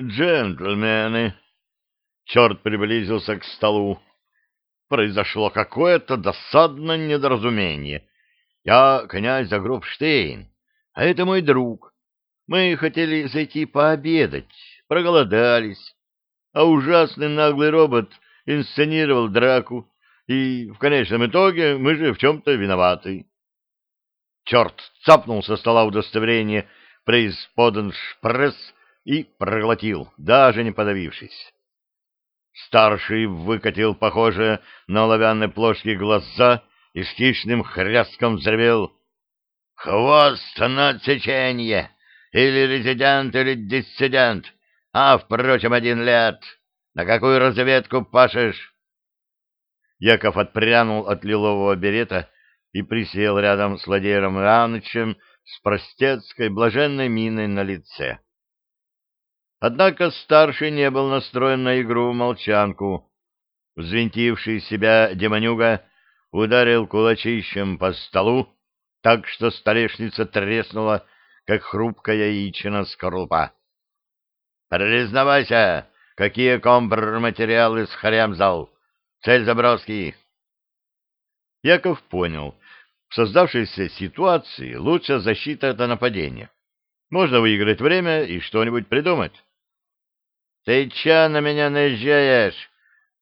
«Джентльмены!» Черт приблизился к столу. Произошло какое-то досадное недоразумение. Я князь Загробштейн, а это мой друг. Мы хотели зайти пообедать, проголодались, а ужасный наглый робот инсценировал драку, и в конечном итоге мы же в чем-то виноваты. Черт цапнул со стола удостоверение «Преисподен шпресс» и проглотил, даже не подавившись. Старший выкатил, похоже, на оловянной плошке глаза и с хищным хряском взревел. «Хвост на отсеченье! Или резидент, или диссидент! А, впрочем, один лет! На какую разведку пашешь?» Яков отпрянул от лилового берета и присел рядом с Владимиром Ивановичем с простецкой блаженной миной на лице. Однако старший не был настроен на игру в молчанку. Взвинтивший себя демонюга ударил кулачищем по столу, так что столешница треснула, как хрупкая яичина скорлупа. — Признавайся, какие компр-материалы схарямзал? Цель заброски? Яков понял. В создавшейся ситуации лучшая защита — это нападение. Можно выиграть время и что-нибудь придумать. Ты че на меня наезжаешь?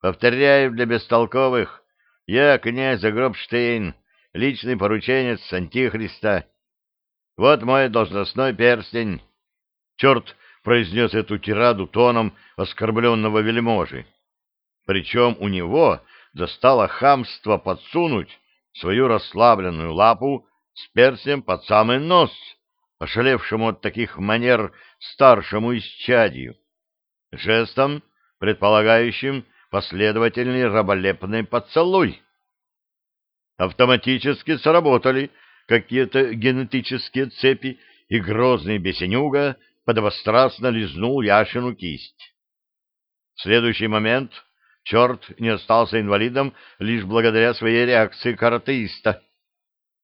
Повторяю для бестолковых. Я князь Гробштейн, личный порученец Антихриста. Вот мой должностной перстень. Черт произнес эту тираду тоном оскорбленного вельможи. Причем у него достало хамство подсунуть свою расслабленную лапу с перстнем под самый нос, ошалевшему от таких манер старшему исчадию жестом, предполагающим последовательный раболепный поцелуй. Автоматически сработали какие-то генетические цепи, и грозный бесенюга подобострастно лизнул Яшину кисть. В следующий момент черт не остался инвалидом лишь благодаря своей реакции каратеиста.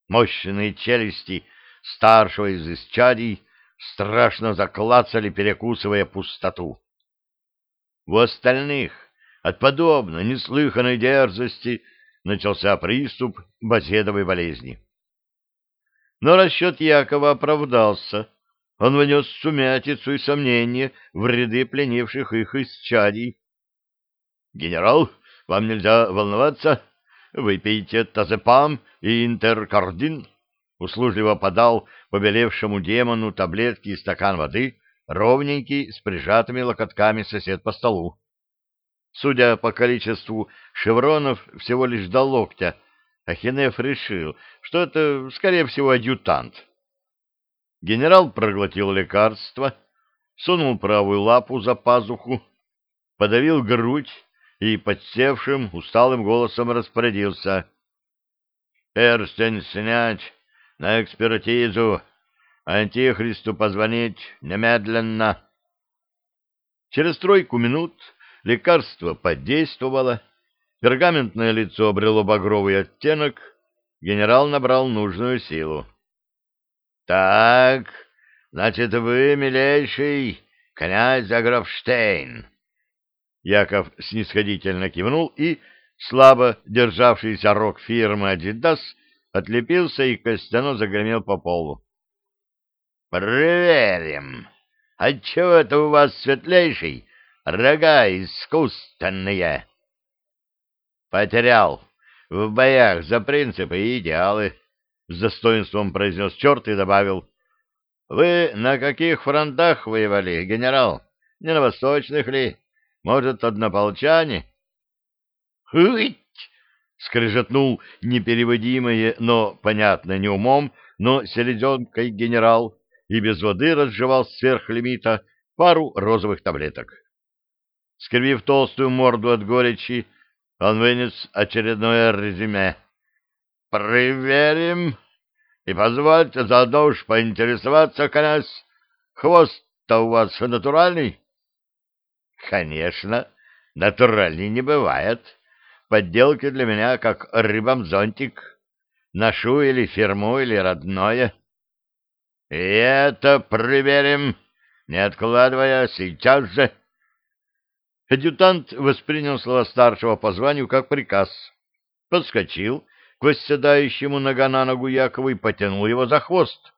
Мощные челюсти старшего из исчадий страшно заклацали, перекусывая пустоту. У остальных от подобной неслыханной дерзости начался приступ базедовой болезни. Но расчет Якова оправдался. Он внес сумятицу и сомнения в ряды пленивших их исчадий. — Генерал, вам нельзя волноваться. Выпейте тазепам и интеркардин. Услужливо подал побелевшему демону таблетки и стакан воды, ровненький, с прижатыми локотками сосед по столу. Судя по количеству шевронов всего лишь до локтя, Ахинеф решил, что это, скорее всего, адъютант. Генерал проглотил лекарство, сунул правую лапу за пазуху, подавил грудь и подсевшим усталым голосом распорядился. «Перстень снять, на экспертизу, Антихристу позвонить немедленно. Через тройку минут лекарство подействовало, пергаментное лицо обрело багровый оттенок, генерал набрал нужную силу. — Так, значит, вы, милейший, князь Аграфштейн. Яков снисходительно кивнул и, слабо державшийся рог фирмы «Адидас», отлепился и костяно загремел по полу. Проверим. Отчего это у вас светлейший? Рога искусственные. Потерял. В боях за принципы и идеалы. С достоинством произнес черт и добавил. Вы на каких фронтах воевали, генерал? Не на восточных ли? Может, однополчане? Хыть! Скрежетнул непереводимое, но понятно не умом, но селезенкой генерал и без воды разжевал сверх лимита пару розовых таблеток. Скривив толстую морду от горечи, он вынес очередное резюме. «Проверим и позвольте заодно уж поинтересоваться, князь, хвост-то у вас натуральный?» «Конечно, натуральный не бывает. Подделки для меня как рыбам зонтик. Ношу или фирму, или родное». — И это проверим, Не откладывая, сейчас же. Адъютант воспринял слова старшего по званию как приказ. Подскочил к восседающему нога на ногу Якову и потянул его за хвост.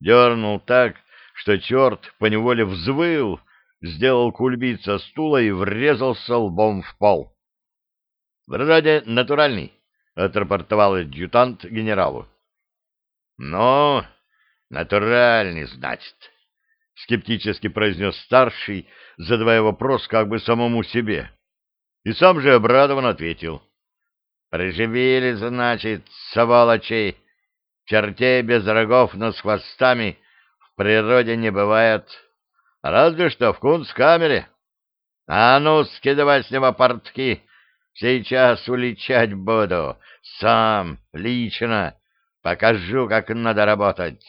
Дернул так, что черт поневоле взвыл, сделал кульбит стула и врезался лбом в пол. — Вроде натуральный, — отрапортовал адъютант генералу. — Ну, натуральный, значит, — скептически произнес старший, задавая вопрос как бы самому себе. И сам же обрадованно ответил. — Приживили, значит, сволочей, чертей без рогов, но с хвостами в природе не бывает. Разве что в кунсткамере. А ну, скидывай с него портки, сейчас уличать буду, сам, лично, покажу, как надо работать.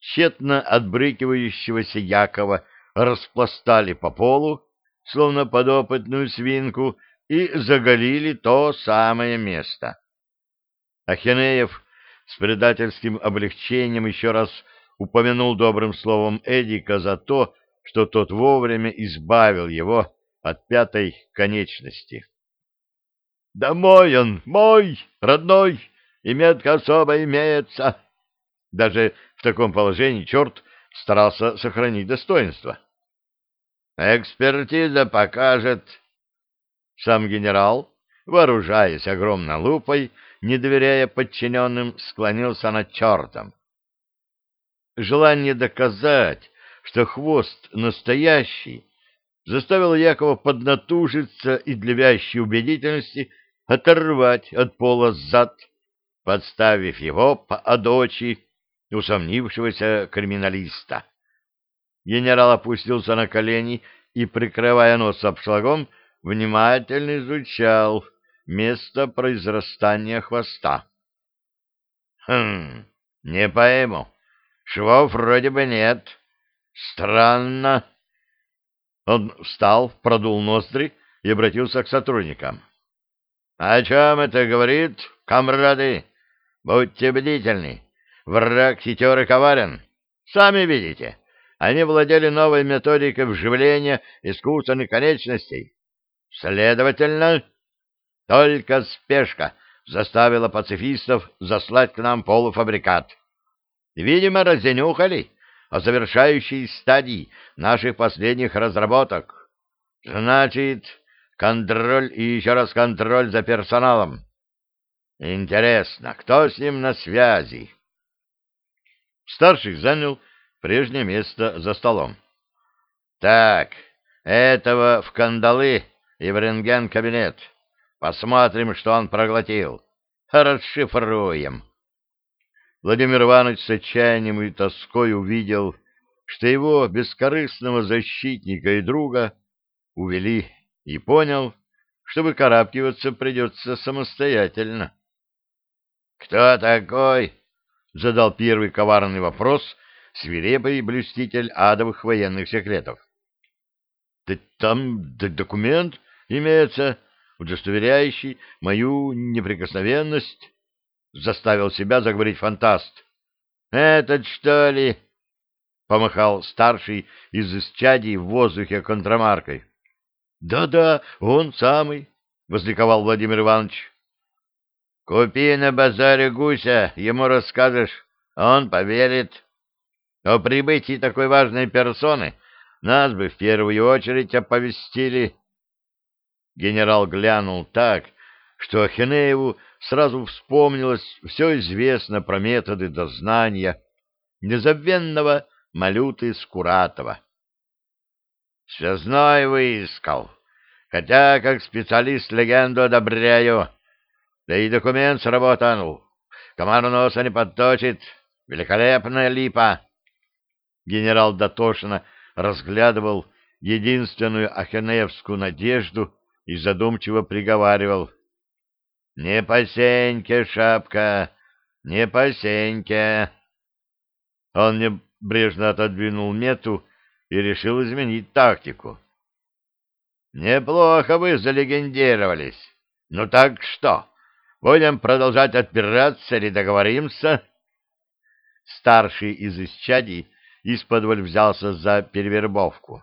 Тщетно отбрыкивающегося Якова распластали по полу, словно подопытную свинку, и заголили то самое место. Ахинеев с предательским облегчением еще раз упомянул добрым словом Эдика за то, что тот вовремя избавил его от пятой конечности. «Да мой он, мой, родной, и метка особо имеется!» Даже в таком положении черт старался сохранить достоинство. «Экспертиза покажет...» Сам генерал, вооружаясь огромной лупой, не доверяя подчиненным, склонился над чертом. Желание доказать, что хвост настоящий, заставило Якова поднатужиться и для вящей убедительности оторвать от пола зад, подставив его по одочи усомнившегося криминалиста. Генерал опустился на колени и, прикрывая нос обшлагом, внимательно изучал место произрастания хвоста. «Хм, не пойму. Швов вроде бы нет. Странно». Он встал, продул ноздри и обратился к сотрудникам. «О чем это говорит, комрады? Будьте бдительны. Враг хитер и коварен. Сами видите, они владели новой методикой вживления искусственных конечностей. Следовательно, только спешка заставила пацифистов заслать к нам полуфабрикат. Видимо, разнюхали о завершающей стадии наших последних разработок. Значит, контроль и еще раз контроль за персоналом. Интересно, кто с ним на связи? Старший занял прежнее место за столом. Так, этого в кандалы и в рентген-кабинет. Посмотрим, что он проглотил. Расшифруем. Владимир Иванович с отчаянием и тоской увидел, что его бескорыстного защитника и друга увели, и понял, что выкарабкиваться придется самостоятельно. — Кто такой? — задал первый коварный вопрос свирепый блюститель адовых военных секретов. — там документ имеется, удостоверяющий мою неприкосновенность, — заставил себя заговорить фантаст. — Этот, что ли? — помахал старший из исчадий в воздухе контрамаркой. Да — Да-да, он самый, — возликовал Владимир Иванович. — Купи на базаре гуся, ему расскажешь, он поверит. О прибытии такой важной персоны нас бы в первую очередь оповестили. Генерал глянул так, что Ахинееву сразу вспомнилось все известно про методы дознания незабвенного Малюты Скуратова. Связной выискал, хотя как специалист легенду одобряю, да и документ сработанул. Комару носа не подточит, великолепная липа. Генерал дотошно разглядывал единственную ахенеевскую надежду и задумчиво приговаривал — не по сеньке, шапка, не по сеньке. Он небрежно отодвинул мету и решил изменить тактику. Неплохо вы залегендировались. Ну так что, будем продолжать отпираться или договоримся? Старший из исчадий из-под взялся за перевербовку.